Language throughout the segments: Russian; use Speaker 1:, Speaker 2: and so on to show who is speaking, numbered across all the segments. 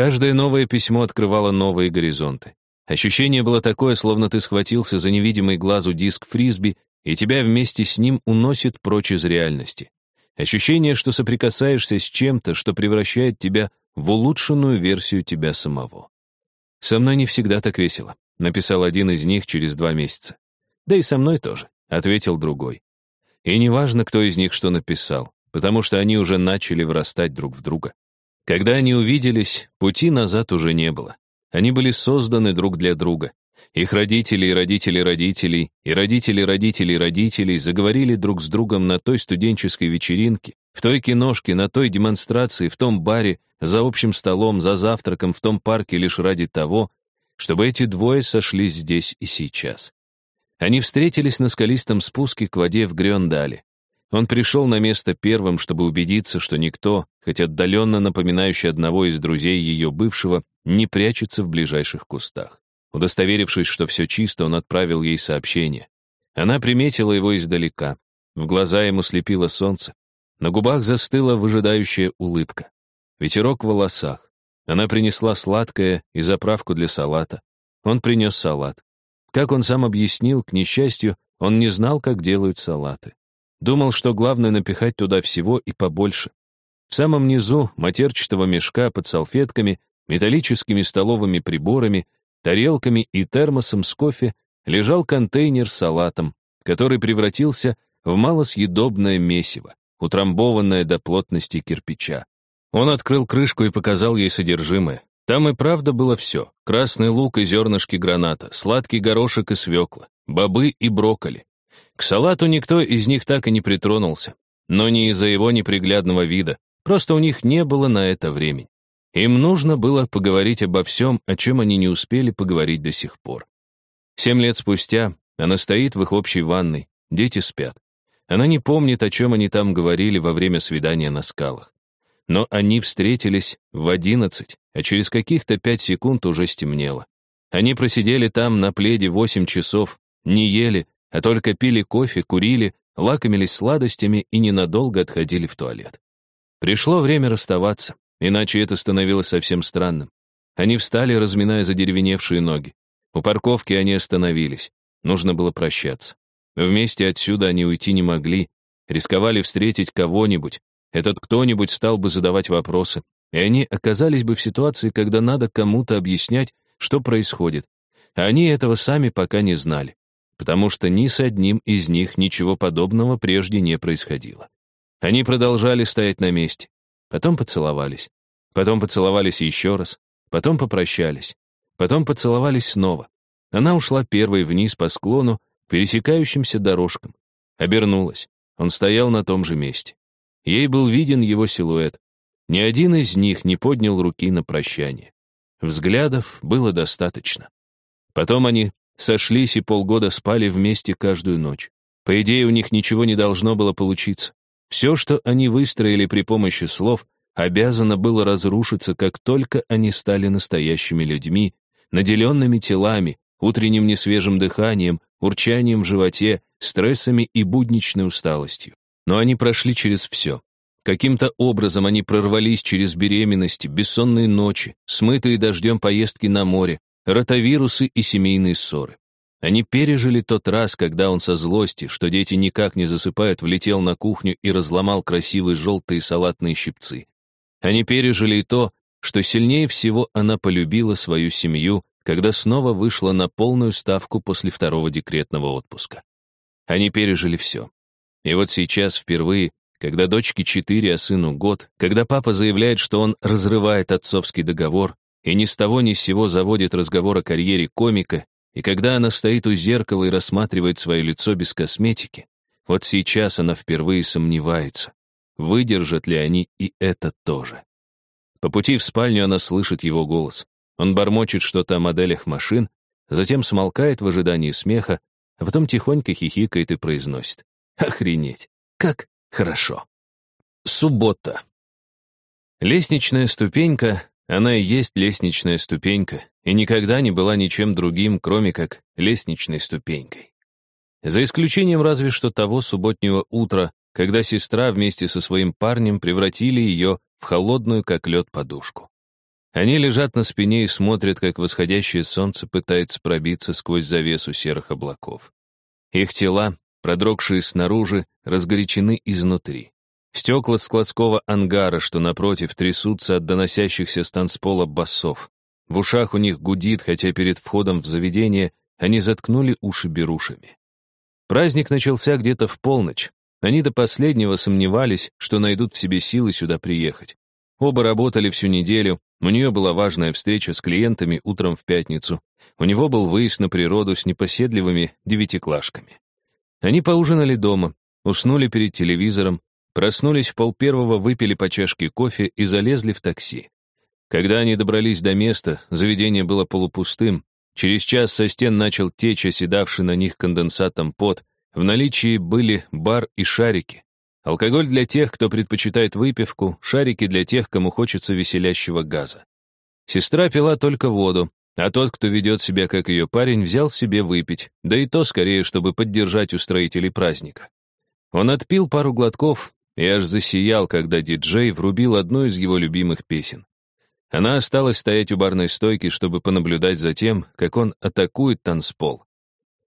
Speaker 1: Каждое новое письмо открывало новые горизонты. Ощущение было такое, словно ты схватился за невидимый глазу диск фрисби, и тебя вместе с ним уносит прочь из реальности. Ощущение, что соприкасаешься с чем-то, что превращает тебя в улучшенную версию тебя самого. «Со мной не всегда так весело», — написал один из них через два месяца. «Да и со мной тоже», — ответил другой. И неважно, кто из них что написал, потому что они уже начали врастать друг в друга. Когда они увиделись, пути назад уже не было. Они были созданы друг для друга. Их родители и родители родителей, и родители родителей родителей заговорили друг с другом на той студенческой вечеринке, в той киношке, на той демонстрации, в том баре, за общим столом, за завтраком, в том парке лишь ради того, чтобы эти двое сошлись здесь и сейчас. Они встретились на скалистом спуске к воде в Грёндале. Он пришел на место первым, чтобы убедиться, что никто, хоть отдаленно напоминающий одного из друзей ее бывшего, не прячется в ближайших кустах. Удостоверившись, что все чисто, он отправил ей сообщение. Она приметила его издалека. В глаза ему слепило солнце. На губах застыла выжидающая улыбка. Ветерок в волосах. Она принесла сладкое и заправку для салата. Он принес салат. Как он сам объяснил, к несчастью, он не знал, как делают салаты. Думал, что главное напихать туда всего и побольше. В самом низу матерчатого мешка под салфетками, металлическими столовыми приборами, тарелками и термосом с кофе лежал контейнер с салатом, который превратился в малосъедобное месиво, утрамбованное до плотности кирпича. Он открыл крышку и показал ей содержимое. Там и правда было все. Красный лук и зернышки граната, сладкий горошек и свекла, бобы и брокколи. К салату никто из них так и не притронулся. Но не из-за его неприглядного вида, просто у них не было на это времени. Им нужно было поговорить обо всем, о чем они не успели поговорить до сих пор. Семь лет спустя она стоит в их общей ванной, дети спят. Она не помнит, о чем они там говорили во время свидания на скалах. Но они встретились в одиннадцать, а через каких-то пять секунд уже стемнело. Они просидели там на пледе восемь часов, не ели, а только пили кофе, курили, лакомились сладостями и ненадолго отходили в туалет. Пришло время расставаться, иначе это становилось совсем странным. Они встали, разминая задеревеневшие ноги. У парковки они остановились. Нужно было прощаться. Вместе отсюда они уйти не могли, рисковали встретить кого-нибудь. Этот кто-нибудь стал бы задавать вопросы, и они оказались бы в ситуации, когда надо кому-то объяснять, что происходит. А они этого сами пока не знали потому что ни с одним из них ничего подобного прежде не происходило. Они продолжали стоять на месте, потом поцеловались, потом поцеловались еще раз, потом попрощались, потом поцеловались снова. Она ушла первой вниз по склону, пересекающимся дорожкам. Обернулась. Он стоял на том же месте. Ей был виден его силуэт. Ни один из них не поднял руки на прощание. Взглядов было достаточно. Потом они сошлись и полгода спали вместе каждую ночь. По идее, у них ничего не должно было получиться. Все, что они выстроили при помощи слов, обязано было разрушиться, как только они стали настоящими людьми, наделенными телами, утренним несвежим дыханием, урчанием в животе, стрессами и будничной усталостью. Но они прошли через все. Каким-то образом они прорвались через беременности, бессонные ночи, смытые дождем поездки на море, ротавирусы и семейные ссоры. Они пережили тот раз, когда он со злости, что дети никак не засыпают, влетел на кухню и разломал красивые желтые салатные щипцы. Они пережили и то, что сильнее всего она полюбила свою семью, когда снова вышла на полную ставку после второго декретного отпуска. Они пережили все. И вот сейчас впервые, когда дочке четыре, а сыну год, когда папа заявляет, что он разрывает отцовский договор, и ни с того ни с сего заводит разговор о карьере комика, и когда она стоит у зеркала и рассматривает свое лицо без косметики, вот сейчас она впервые сомневается, выдержат ли они и это тоже. По пути в спальню она слышит его голос. Он бормочет что-то о моделях машин, затем смолкает в ожидании смеха, а потом тихонько хихикает и произносит. «Охренеть! Как хорошо!» Суббота. Лестничная ступенька она и есть лестничная ступенька, и никогда не была ничем другим, кроме как лестничной ступенькой. За исключением разве что того субботнего утра, когда сестра вместе со своим парнем превратили ее в холодную, как лед, подушку. Они лежат на спине и смотрят, как восходящее солнце пытается пробиться сквозь завесу серых облаков. Их тела, продрогшие снаружи, разгорячены изнутри. Стекла складского ангара, что напротив, трясутся от доносящихся с танцпола басов. В ушах у них гудит, хотя перед входом в заведение они заткнули уши берушами. Праздник начался где-то в полночь. Они до последнего сомневались, что найдут в себе силы сюда приехать. Оба работали всю неделю, у нее была важная встреча с клиентами утром в пятницу. У него был выезд на природу с непоседливыми девятиклашками. Они поужинали дома, уснули перед телевизором, проснулись в полпервого, выпили по чашке кофе и залезли в такси. Когда они добрались до места, заведение было полупустым. Через час со стен начал течь оседавший на них конденсатом пот. В наличии были бар и шарики. Алкоголь для тех, кто предпочитает выпивку, шарики для тех, кому хочется веселящего газа. Сестра пила только воду, а тот, кто ведет себя как ее парень, взял себе выпить, да и то скорее, чтобы поддержать устроителей праздника. Он отпил пару глотков и аж засиял, когда диджей врубил одну из его любимых песен. Она осталась стоять у барной стойки, чтобы понаблюдать за тем, как он атакует танцпол.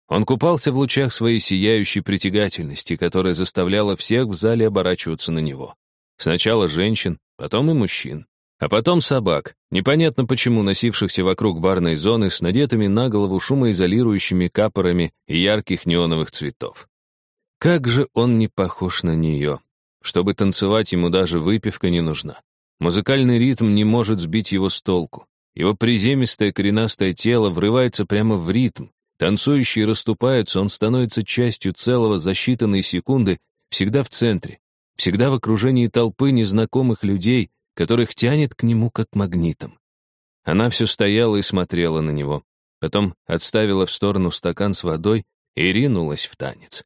Speaker 1: Он купался в лучах своей сияющей притягательности, которая заставляла всех в зале оборачиваться на него. Сначала женщин, потом и мужчин. А потом собак, непонятно почему носившихся вокруг барной зоны с надетыми на голову шумоизолирующими капорами и ярких неоновых цветов. Как же он не похож на нее. Чтобы танцевать, ему даже выпивка не нужна. Музыкальный ритм не может сбить его с толку. Его приземистое коренастое тело врывается прямо в ритм, Танцующие расступаются, он становится частью целого за считанные секунды, всегда в центре, всегда в окружении толпы незнакомых людей, которых тянет к нему как магнитом. Она все стояла и смотрела на него, потом отставила в сторону стакан с водой и ринулась в танец.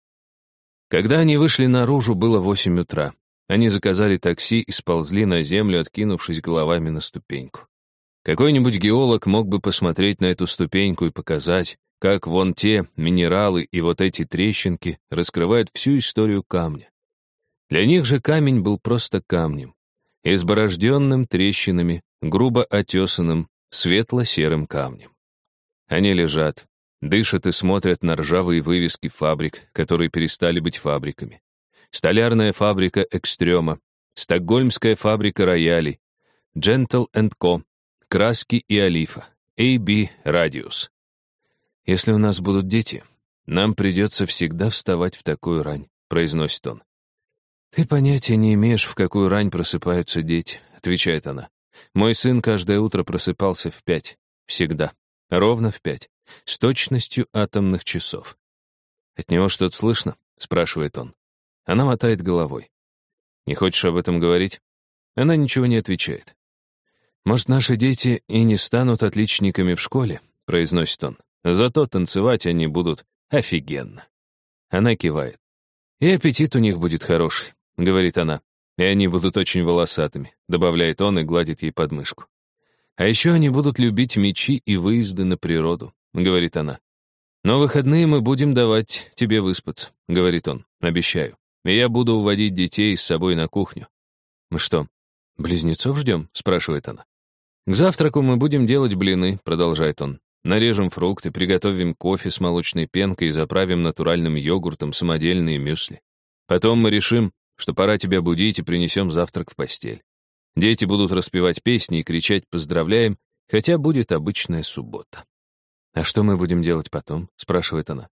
Speaker 1: Когда они вышли наружу, было восемь утра. Они заказали такси и сползли на землю, откинувшись головами на ступеньку. Какой-нибудь геолог мог бы посмотреть на эту ступеньку и показать, как вон те минералы и вот эти трещинки раскрывают всю историю камня. Для них же камень был просто камнем, изборожденным трещинами, грубо отесанным, светло-серым камнем. Они лежат, дышат и смотрят на ржавые вывески фабрик, которые перестали быть фабриками. Столярная фабрика Экстрема, Стокгольмская фабрика роялей, Gentle Co, Краски и Олифа, AB Radius. «Если у нас будут дети, нам придется всегда вставать в такую рань», — произносит он. «Ты понятия не имеешь, в какую рань просыпаются дети», — отвечает она. «Мой сын каждое утро просыпался в пять. Всегда. Ровно в пять. С точностью атомных часов». «От него что-то слышно?» — спрашивает он. Она мотает головой. «Не хочешь об этом говорить?» Она ничего не отвечает. «Может, наши дети и не станут отличниками в школе?» — произносит он. Зато танцевать они будут офигенно. Она кивает. И аппетит у них будет хороший, говорит она. И они будут очень волосатыми, добавляет он и гладит ей подмышку. А еще они будут любить мечи и выезды на природу, говорит она. Но выходные мы будем давать тебе выспаться, говорит он, обещаю. И я буду уводить детей с собой на кухню. Мы что, близнецов ждем? спрашивает она. К завтраку мы будем делать блины, продолжает он. Нарежем фрукты, приготовим кофе с молочной пенкой и заправим натуральным йогуртом самодельные мюсли. Потом мы решим, что пора тебя будить и принесем завтрак в постель. Дети будут распевать песни и кричать «поздравляем», хотя будет обычная суббота. «А что мы будем делать потом?» — спрашивает она.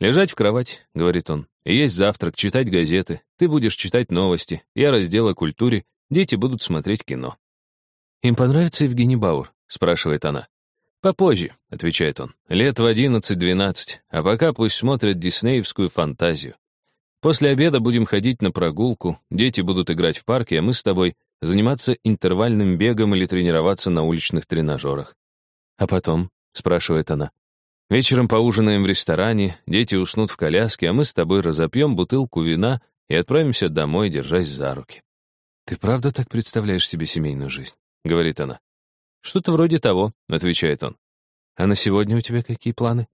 Speaker 1: «Лежать в кровать», — говорит он, — «и есть завтрак, читать газеты, ты будешь читать новости, я раздел о культуре, дети будут смотреть кино». «Им понравится Евгений Бауэр?» — спрашивает она. «Попозже», — отвечает он, — «лет в одиннадцать-двенадцать, а пока пусть смотрят диснеевскую фантазию. После обеда будем ходить на прогулку, дети будут играть в парке, а мы с тобой заниматься интервальным бегом или тренироваться на уличных тренажерах». «А потом?» — спрашивает она. «Вечером поужинаем в ресторане, дети уснут в коляске, а мы с тобой разопьем бутылку вина и отправимся домой, держась за руки». «Ты правда так представляешь себе семейную жизнь?» — говорит она. «Что-то вроде того», — отвечает он. «А на сегодня у тебя какие планы?»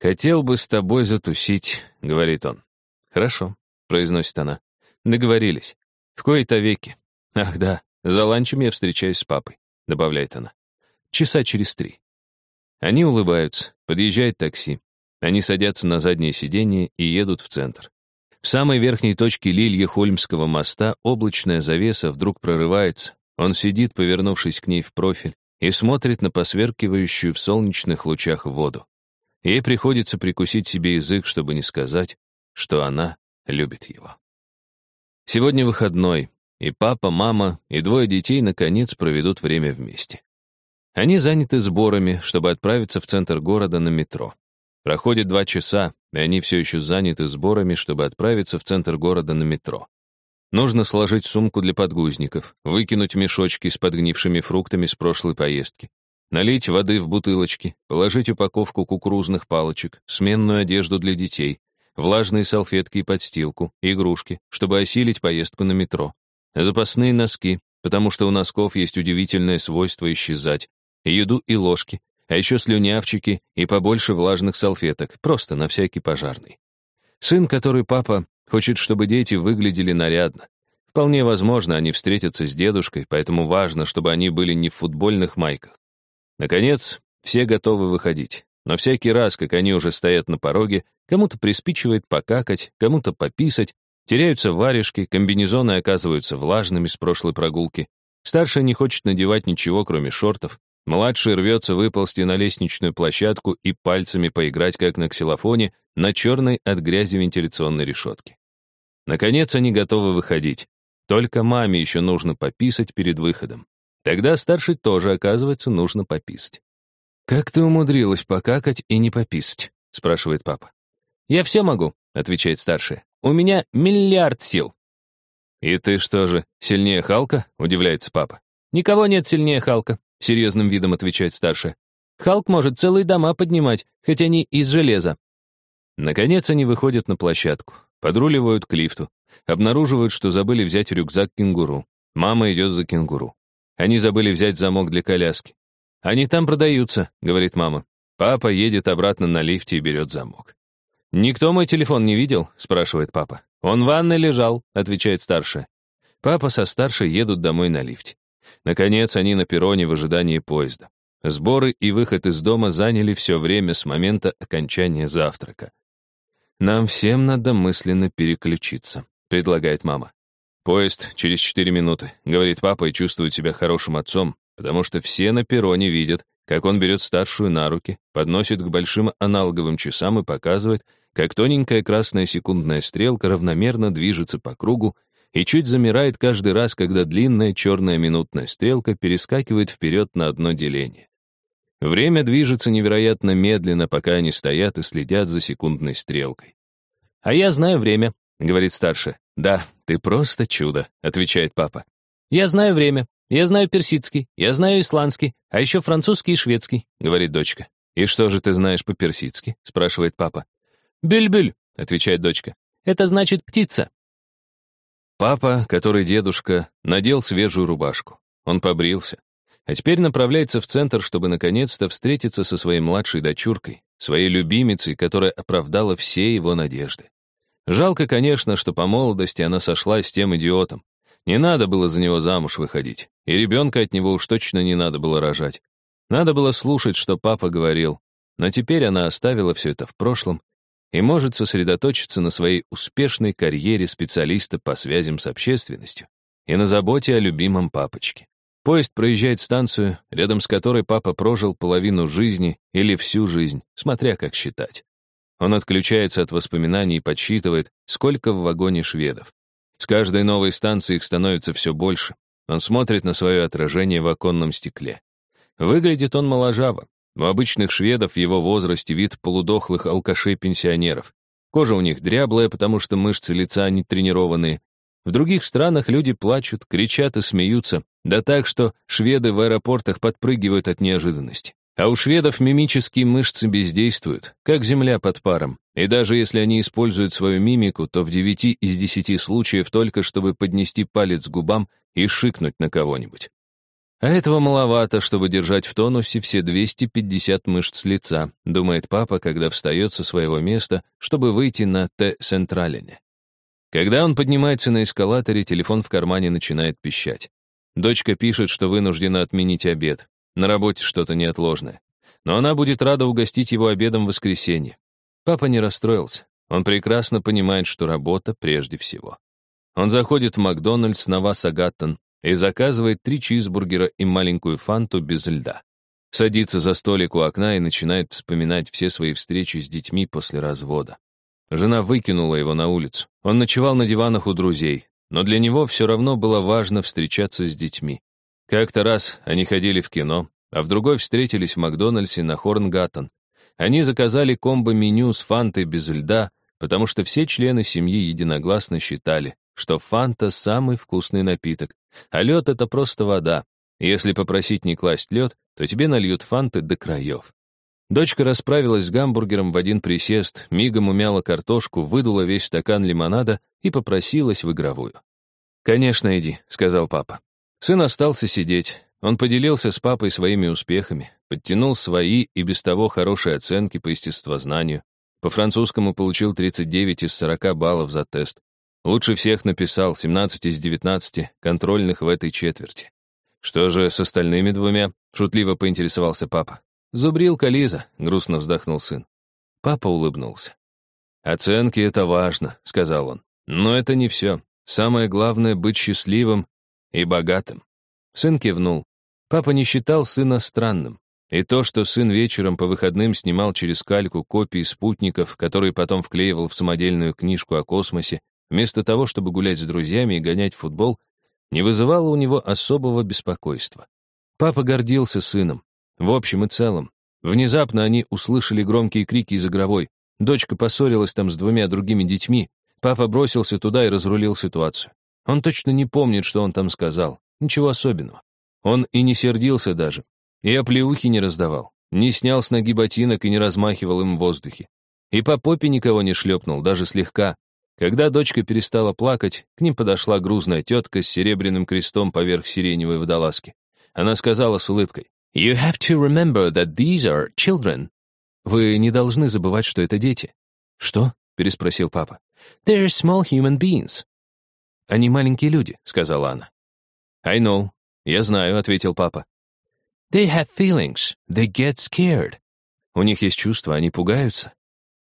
Speaker 1: «Хотел бы с тобой затусить», — говорит он. «Хорошо», — произносит она. «Договорились. В кои-то веки. Ах да, за ланчем я встречаюсь с папой. добавляет она. Часа через три. Они улыбаются, подъезжает такси. Они садятся на заднее сиденье и едут в центр. В самой верхней точке Лилье-Хольмского моста облачная завеса вдруг прорывается. Он сидит, повернувшись к ней в профиль, и смотрит на посверкивающую в солнечных лучах воду. Ей приходится прикусить себе язык, чтобы не сказать, что она любит его. Сегодня выходной, и папа, мама и двое детей наконец проведут время вместе. Они заняты сборами, чтобы отправиться в центр города на метро. Проходит два часа, и они все еще заняты сборами, чтобы отправиться в центр города на метро. Нужно сложить сумку для подгузников, выкинуть мешочки с подгнившими фруктами с прошлой поездки, налить воды в бутылочки, положить упаковку кукурузных палочек, сменную одежду для детей, влажные салфетки и подстилку, игрушки, чтобы осилить поездку на метро, запасные носки, потому что у носков есть удивительное свойство исчезать, еду и ложки, а еще слюнявчики и побольше влажных салфеток, просто на всякий пожарный. Сын, который папа, хочет, чтобы дети выглядели нарядно. Вполне возможно, они встретятся с дедушкой, поэтому важно, чтобы они были не в футбольных майках. Наконец, все готовы выходить. Но всякий раз, как они уже стоят на пороге, кому-то приспичивает покакать, кому-то пописать, теряются варежки, комбинезоны оказываются влажными с прошлой прогулки. Старший не хочет надевать ничего, кроме шортов, Младший рвется выползти на лестничную площадку и пальцами поиграть, как на ксилофоне, на черной от грязи вентиляционной решетке. Наконец они готовы выходить. Только маме еще нужно пописать перед выходом. Тогда старший тоже, оказывается, нужно пописать. «Как ты умудрилась покакать и не пописать?» — спрашивает папа. «Я все могу», — отвечает старший. «У меня миллиард сил». «И ты что же, сильнее Халка?» — удивляется папа. «Никого нет сильнее Халка», — серьезным видом отвечает старшая. «Халк может целые дома поднимать, хоть они из железа». Наконец они выходят на площадку, подруливают к лифту, обнаруживают, что забыли взять рюкзак кенгуру. Мама идет за кенгуру. Они забыли взять замок для коляски. «Они там продаются», — говорит мама. Папа едет обратно на лифте и берет замок. «Никто мой телефон не видел?» — спрашивает папа. «Он в ванной лежал», — отвечает старшая. Папа со старшей едут домой на лифте. Наконец, они на перроне в ожидании поезда. Сборы и выход из дома заняли все время с момента окончания завтрака. «Нам всем надо мысленно переключиться», — предлагает мама. «Поезд через четыре минуты», — говорит папа и чувствует себя хорошим отцом, потому что все на перроне видят, как он берет старшую на руки, подносит к большим аналоговым часам и показывает, как тоненькая красная секундная стрелка равномерно движется по кругу и чуть замирает каждый раз, когда длинная черная минутная стрелка перескакивает вперед на одно деление. Время движется невероятно медленно, пока они стоят и следят за секундной стрелкой. «А я знаю время», — говорит старшая. «Да, ты просто чудо», — отвечает папа. «Я знаю время. Я знаю персидский, я знаю исландский, а еще французский и шведский», — говорит дочка. «И что же ты знаешь по-персидски?» — спрашивает папа. «Бюль-бюль», — отвечает дочка. «Это значит птица». Папа, который дедушка, надел свежую рубашку. Он побрился. А теперь направляется в центр, чтобы наконец-то встретиться со своей младшей дочуркой, своей любимицей, которая оправдала все его надежды. Жалко, конечно, что по молодости она сошла с тем идиотом. Не надо было за него замуж выходить, и ребенка от него уж точно не надо было рожать. Надо было слушать, что папа говорил. Но теперь она оставила все это в прошлом и может сосредоточиться на своей успешной карьере специалиста по связям с общественностью и на заботе о любимом папочке. Поезд проезжает станцию, рядом с которой папа прожил половину жизни или всю жизнь, смотря как считать. Он отключается от воспоминаний и подсчитывает, сколько в вагоне шведов. С каждой новой станции их становится все больше. Он смотрит на свое отражение в оконном стекле. Выглядит он моложаво, у обычных шведов в его возрасте вид полудохлых алкашей-пенсионеров. Кожа у них дряблая, потому что мышцы лица не тренированные. В других странах люди плачут, кричат и смеются, да так, что шведы в аэропортах подпрыгивают от неожиданности. А у шведов мимические мышцы бездействуют, как земля под паром. И даже если они используют свою мимику, то в девяти из десяти случаев только чтобы поднести палец к губам и шикнуть на кого-нибудь. А этого маловато, чтобы держать в тонусе все 250 мышц лица, думает папа, когда встает со своего места, чтобы выйти на Т-Централине. Когда он поднимается на эскалаторе, телефон в кармане начинает пищать. Дочка пишет, что вынуждена отменить обед. На работе что-то неотложное. Но она будет рада угостить его обедом в воскресенье. Папа не расстроился. Он прекрасно понимает, что работа прежде всего. Он заходит в Макдональдс на Васагаттон и заказывает три чизбургера и маленькую фанту без льда. Садится за столик у окна и начинает вспоминать все свои встречи с детьми после развода. Жена выкинула его на улицу. Он ночевал на диванах у друзей, но для него все равно было важно встречаться с детьми. Как-то раз они ходили в кино, а в другой встретились в Макдональдсе на Хорнгаттон. Они заказали комбо-меню с фантой без льда, потому что все члены семьи единогласно считали, что фанта — самый вкусный напиток, а лед — это просто вода. Если попросить не класть лед, то тебе нальют фанты до краев. Дочка расправилась с гамбургером в один присест, мигом умяла картошку, выдула весь стакан лимонада и попросилась в игровую. «Конечно, иди», — сказал папа. Сын остался сидеть. Он поделился с папой своими успехами, подтянул свои и без того хорошие оценки по естествознанию. По французскому получил 39 из 40 баллов за тест. Лучше всех написал 17 из 19 контрольных в этой четверти. Что же с остальными двумя? Шутливо поинтересовался папа. Зубрилка Лиза, грустно вздохнул сын. Папа улыбнулся. «Оценки — это важно», — сказал он. «Но это не все. Самое главное — быть счастливым и богатым». Сын кивнул. Папа не считал сына странным. И то, что сын вечером по выходным снимал через кальку копии спутников, которые потом вклеивал в самодельную книжку о космосе, вместо того, чтобы гулять с друзьями и гонять в футбол, не вызывало у него особого беспокойства. Папа гордился сыном. В общем и целом. Внезапно они услышали громкие крики из игровой. Дочка поссорилась там с двумя другими детьми. Папа бросился туда и разрулил ситуацию. Он точно не помнит, что он там сказал. Ничего особенного. Он и не сердился даже. И оплеухи не раздавал. Не снял с ноги ботинок и не размахивал им в воздухе. И по попе никого не шлепнул, даже слегка. Когда дочка перестала плакать, к ним подошла грузная тетка с серебряным крестом поверх сиреневой водолазки. Она сказала с улыбкой, «You have to remember that these are children». «Вы не должны забывать, что это дети». «Что?» — переспросил папа. «They're small human beings». «Они маленькие люди», — сказала она. «I know. Я знаю», — ответил папа. «They have feelings. They get scared». У них есть чувства, они пугаются.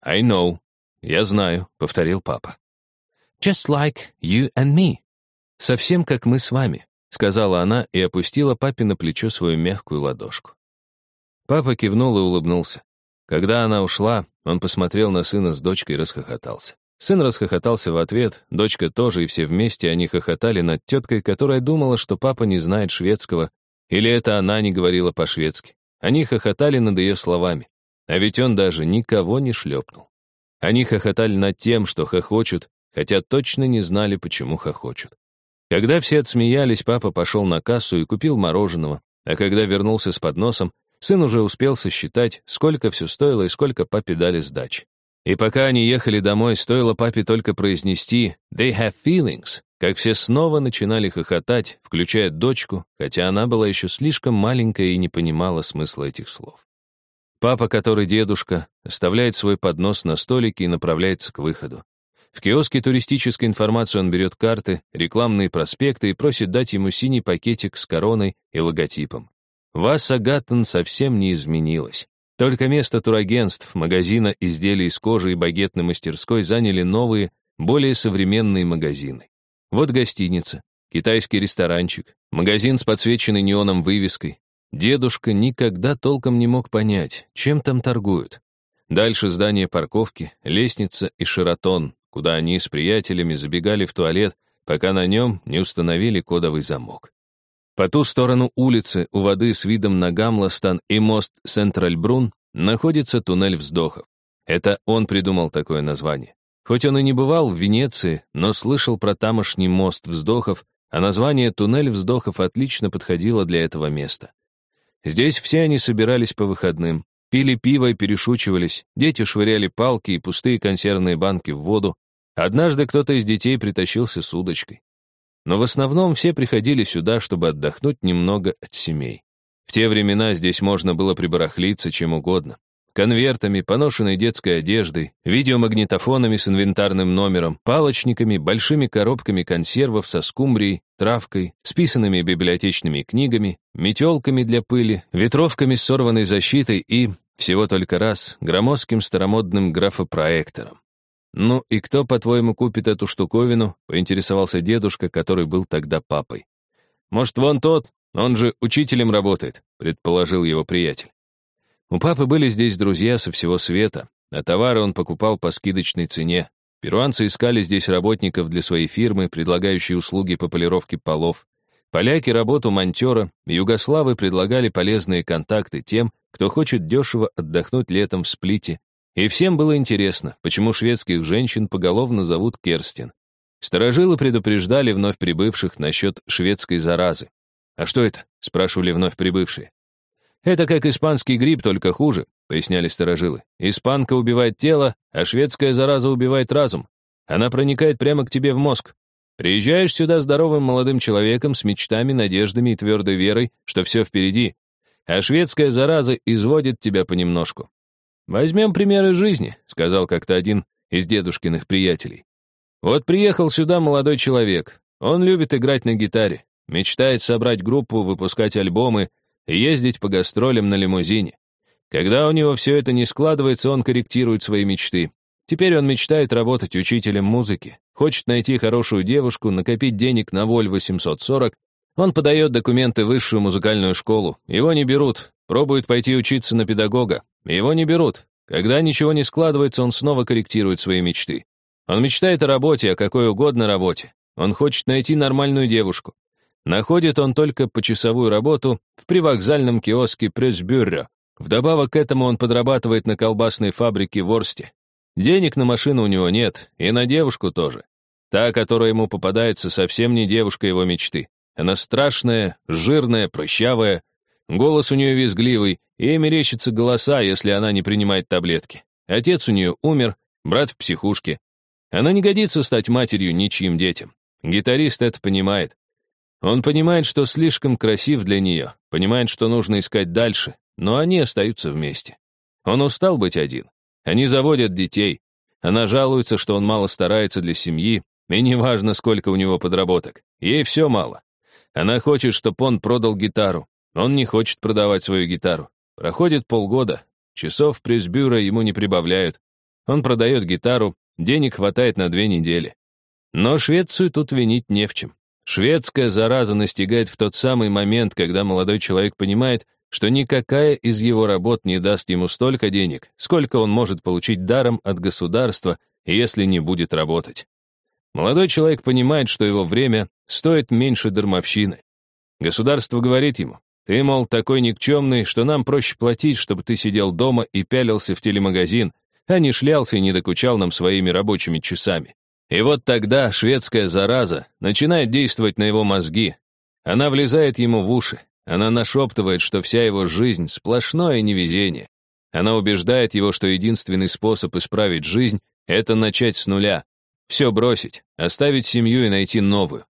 Speaker 1: «I know. «Я знаю», — повторил папа. «Just like you and me». «Совсем как мы с вами», — сказала она и опустила папе на плечо свою мягкую ладошку. Папа кивнул и улыбнулся. Когда она ушла, он посмотрел на сына с дочкой и расхохотался. Сын расхохотался в ответ, дочка тоже, и все вместе они хохотали над теткой, которая думала, что папа не знает шведского, или это она не говорила по-шведски. Они хохотали над ее словами, а ведь он даже никого не шлепнул. Они хохотали над тем, что хохочут, хотя точно не знали, почему хохочут. Когда все отсмеялись, папа пошел на кассу и купил мороженого, а когда вернулся с подносом, сын уже успел сосчитать, сколько все стоило и сколько папе дали сдачи. И пока они ехали домой, стоило папе только произнести «they have feelings», как все снова начинали хохотать, включая дочку, хотя она была еще слишком маленькая и не понимала смысла этих слов. Папа, который дедушка, оставляет свой поднос на столике и направляется к выходу. В киоске туристической информации он берет карты, рекламные проспекты и просит дать ему синий пакетик с короной и логотипом. Васа Гаттон совсем не изменилась. Только место турагентств, магазина изделий из кожи и багетной мастерской заняли новые, более современные магазины. Вот гостиница, китайский ресторанчик, магазин с подсвеченной неоном вывеской, Дедушка никогда толком не мог понять, чем там торгуют. Дальше здание парковки, лестница и широтон, куда они с приятелями забегали в туалет, пока на нем не установили кодовый замок. По ту сторону улицы, у воды с видом на Гамластан и мост Центральбрун, находится туннель вздохов. Это он придумал такое название. Хоть он и не бывал в Венеции, но слышал про тамошний мост вздохов, а название «Туннель вздохов» отлично подходило для этого места. Здесь все они собирались по выходным, пили пиво и перешучивались, дети швыряли палки и пустые консервные банки в воду. Однажды кто-то из детей притащился с удочкой. Но в основном все приходили сюда, чтобы отдохнуть немного от семей. В те времена здесь можно было прибарахлиться чем угодно. Конвертами, поношенной детской одеждой, видеомагнитофонами с инвентарным номером, палочниками, большими коробками консервов со скумбрией, травкой, списанными библиотечными книгами, метелками для пыли, ветровками с сорванной защитой и, всего только раз, громоздким старомодным графопроектором. «Ну и кто, по-твоему, купит эту штуковину?» — поинтересовался дедушка, который был тогда папой. «Может, вон тот? Он же учителем работает», — предположил его приятель. У папы были здесь друзья со всего света, а товары он покупал по скидочной цене. Перуанцы искали здесь работников для своей фирмы, предлагающие услуги по полировке полов. Поляки — работу монтера, югославы предлагали полезные контакты тем, кто хочет дешево отдохнуть летом в Сплите и всем было интересно, почему шведских женщин поголовно зовут Керстин. Сторожилы предупреждали вновь прибывших насчет шведской заразы. «А что это?» — спрашивали вновь прибывшие. «Это как испанский грипп, только хуже», — поясняли сторожилы. «Испанка убивает тело, а шведская зараза убивает разум. Она проникает прямо к тебе в мозг. Приезжаешь сюда здоровым молодым человеком с мечтами, надеждами и твердой верой, что все впереди, а шведская зараза изводит тебя понемножку. «Возьмем примеры жизни», — сказал как-то один из дедушкиных приятелей. «Вот приехал сюда молодой человек. Он любит играть на гитаре, мечтает собрать группу, выпускать альбомы и ездить по гастролям на лимузине. Когда у него все это не складывается, он корректирует свои мечты. Теперь он мечтает работать учителем музыки, хочет найти хорошую девушку, накопить денег на Volvo 740. Он подает документы в высшую музыкальную школу. Его не берут, пробует пойти учиться на педагога. Его не берут. Когда ничего не складывается, он снова корректирует свои мечты. Он мечтает о работе, о какой угодно работе. Он хочет найти нормальную девушку. Находит он только почасовую работу в привокзальном киоске Пресс-Бюро. Вдобавок к этому он подрабатывает на колбасной фабрике в Орсте. Денег на машину у него нет, и на девушку тоже. Та, которая ему попадается, совсем не девушка его мечты. Она страшная, жирная, прыщавая, голос у нее визгливый, Ей мерещатся голоса, если она не принимает таблетки. Отец у нее умер, брат в психушке. Она не годится стать матерью ничьим детям. Гитарист это понимает. Он понимает, что слишком красив для нее, понимает, что нужно искать дальше, но они остаются вместе. Он устал быть один. Они заводят детей. Она жалуется, что он мало старается для семьи, и неважно, сколько у него подработок. Ей все мало. Она хочет, чтобы он продал гитару. Он не хочет продавать свою гитару. Проходит полгода, часов пресс-бюро ему не прибавляют. Он продает гитару, денег хватает на две недели. Но Швецию тут винить не в чем. Шведская зараза настигает в тот самый момент, когда молодой человек понимает, что никакая из его работ не даст ему столько денег, сколько он может получить даром от государства, если не будет работать. Молодой человек понимает, что его время стоит меньше дармовщины. Государство говорит ему, ты, мол, такой никчемный, что нам проще платить, чтобы ты сидел дома и пялился в телемагазин, а не шлялся и не докучал нам своими рабочими часами. И вот тогда шведская зараза начинает действовать на его мозги. Она влезает ему в уши. Она нашептывает, что вся его жизнь — сплошное невезение. Она убеждает его, что единственный способ исправить жизнь — это начать с нуля. Все бросить, оставить семью и найти новую.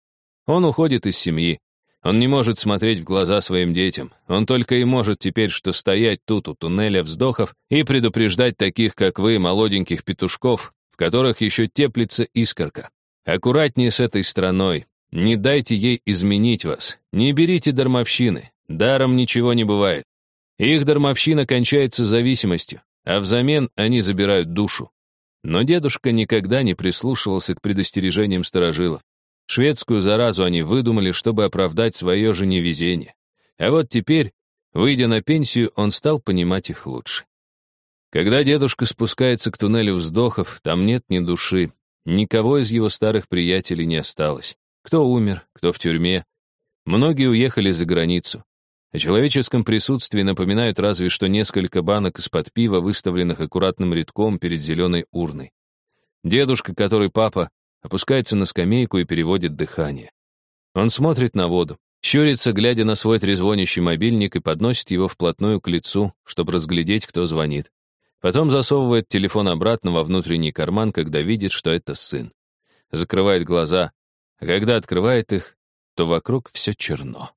Speaker 1: Он уходит из семьи, он не может смотреть в глаза своим детям. Он только и может теперь что стоять тут у туннеля вздохов и предупреждать таких, как вы, молоденьких петушков, которых еще теплится искорка. Аккуратнее с этой страной. Не дайте ей изменить вас. Не берите дармовщины. Даром ничего не бывает. Их дармовщина кончается зависимостью, а взамен они забирают душу. Но дедушка никогда не прислушивался к предостережениям старожилов. Шведскую заразу они выдумали, чтобы оправдать свое же невезение. А вот теперь, выйдя на пенсию, он стал понимать их лучше. Когда дедушка спускается к туннелю вздохов, там нет ни души. Никого из его старых приятелей не осталось. Кто умер, кто в тюрьме. Многие уехали за границу. О человеческом присутствии напоминают разве что несколько банок из-под пива, выставленных аккуратным рядком перед зеленой урной. Дедушка, который папа, опускается на скамейку и переводит дыхание. Он смотрит на воду, щурится, глядя на свой трезвонящий мобильник и подносит его вплотную к лицу, чтобы разглядеть, кто звонит. Потом засовывает телефон обратно во внутренний карман, когда видит, что это сын. Закрывает глаза, а когда открывает их, то вокруг все черно.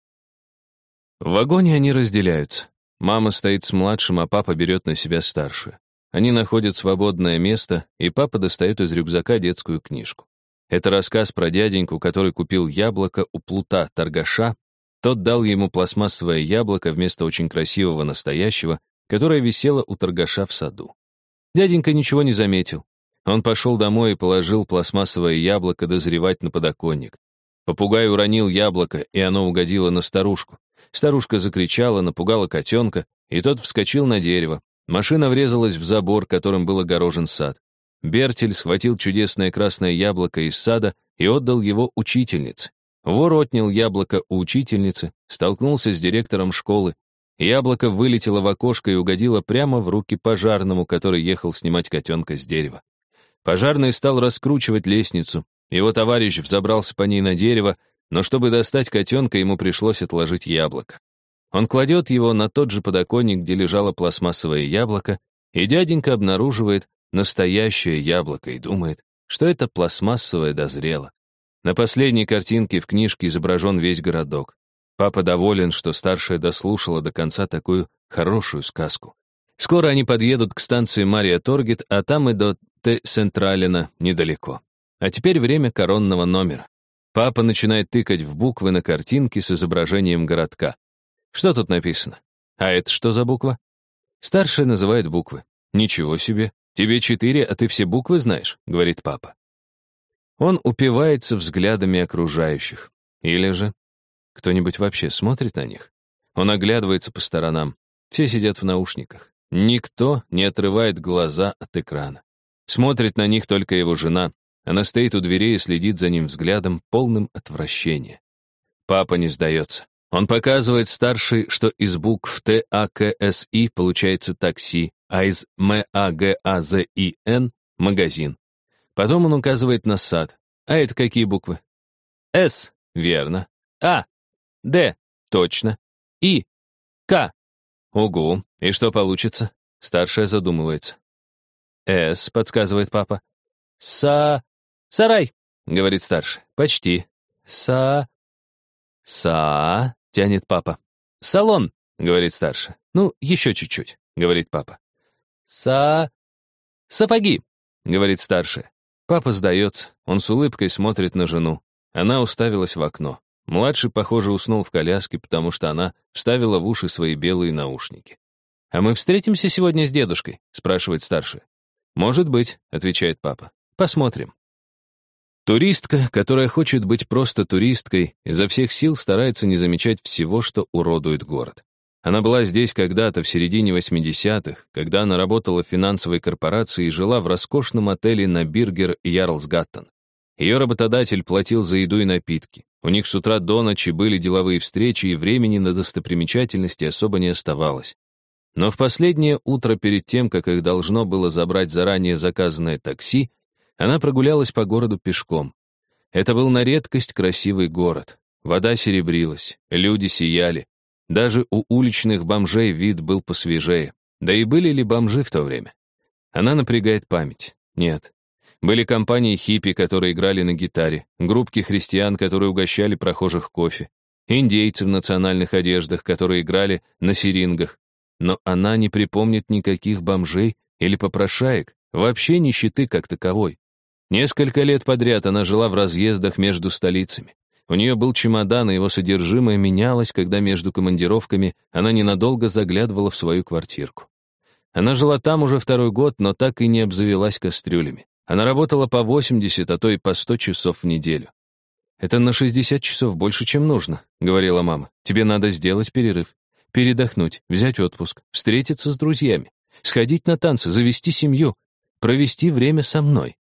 Speaker 1: В вагоне они разделяются. Мама стоит с младшим, а папа берет на себя старшую. Они находят свободное место, и папа достает из рюкзака детскую книжку. Это рассказ про дяденьку, который купил яблоко у плута торгаша. Тот дал ему пластмассовое яблоко вместо очень красивого настоящего, которое висело у торгаша в саду. Дяденька ничего не заметил. Он пошел домой и положил пластмассовое яблоко дозревать на подоконник. Попугай уронил яблоко, и оно угодило на старушку. Старушка закричала, напугала котенка, и тот вскочил на дерево. Машина врезалась в забор, которым был огорожен сад. Бертель схватил чудесное красное яблоко из сада и отдал его учительнице. Вор отнял яблоко у учительницы, столкнулся с директором школы. Яблоко вылетело в окошко и угодило прямо в руки пожарному, который ехал снимать котенка с дерева. Пожарный стал раскручивать лестницу. Его товарищ взобрался по ней на дерево, но чтобы достать котенка, ему пришлось отложить яблоко. Он кладет его на тот же подоконник, где лежало пластмассовое яблоко, и дяденька обнаруживает, настоящее яблоко и думает, что это пластмассовое дозрело. На последней картинке в книжке изображен весь городок. Папа доволен, что старшая дослушала до конца такую хорошую сказку. Скоро они подъедут к станции Мария Торгет, а там и до Т-Централина недалеко. А теперь время коронного номера. Папа начинает тыкать в буквы на картинке с изображением городка. Что тут написано? А это что за буква? Старшая называет буквы. Ничего себе. «Тебе четыре, а ты все буквы знаешь», — говорит папа. Он упивается взглядами окружающих. Или же кто-нибудь вообще смотрит на них? Он оглядывается по сторонам. Все сидят в наушниках. Никто не отрывает глаза от экрана. Смотрит на них только его жена. Она стоит у дверей и следит за ним взглядом, полным отвращения. Папа не сдается. Он показывает старший, что из букв Т, А, К, С, И получается такси, а из М-А-Г-А-З-И-Н — магазин. Потом он указывает на сад. А это какие буквы? С — верно. А — Д — точно. И — К. Угу. И что получится? Старшая задумывается. С, подсказывает папа. Са... Сарай, говорит старший. Почти. Са... Са... тянет папа. Салон, говорит старший. Ну, еще чуть-чуть, говорит папа. «Са... сапоги», — говорит старшая. Папа сдается, он с улыбкой смотрит на жену. Она уставилась в окно. Младший, похоже, уснул в коляске, потому что она вставила в уши свои белые наушники. «А мы встретимся сегодня с дедушкой?» — спрашивает старший. «Может быть», — отвечает папа. «Посмотрим». Туристка, которая хочет быть просто туристкой, изо всех сил старается не замечать всего, что уродует город. Она была здесь когда-то, в середине 80-х, когда она работала в финансовой корпорации и жила в роскошном отеле на Биргер Ярлсгаттен. Ее работодатель платил за еду и напитки. У них с утра до ночи были деловые встречи, и времени на достопримечательности особо не оставалось. Но в последнее утро перед тем, как их должно было забрать заранее заказанное такси, она прогулялась по городу пешком. Это был на редкость красивый город. Вода серебрилась, люди сияли, даже у уличных бомжей вид был посвежее. Да и были ли бомжи в то время? Она напрягает память. Нет. Были компании хиппи, которые играли на гитаре, группки христиан, которые угощали прохожих кофе, индейцы в национальных одеждах, которые играли на сирингах. Но она не припомнит никаких бомжей или попрошаек, вообще нищеты как таковой. Несколько лет подряд она жила в разъездах между столицами. У нее был чемодан, и его содержимое менялось, когда между командировками она ненадолго заглядывала в свою квартирку. Она жила там уже второй год, но так и не обзавелась кастрюлями. Она работала по 80, а то и по 100 часов в неделю. «Это на 60 часов больше, чем нужно», — говорила мама. «Тебе надо сделать перерыв, передохнуть, взять отпуск, встретиться с друзьями, сходить на танцы, завести семью, провести время со мной».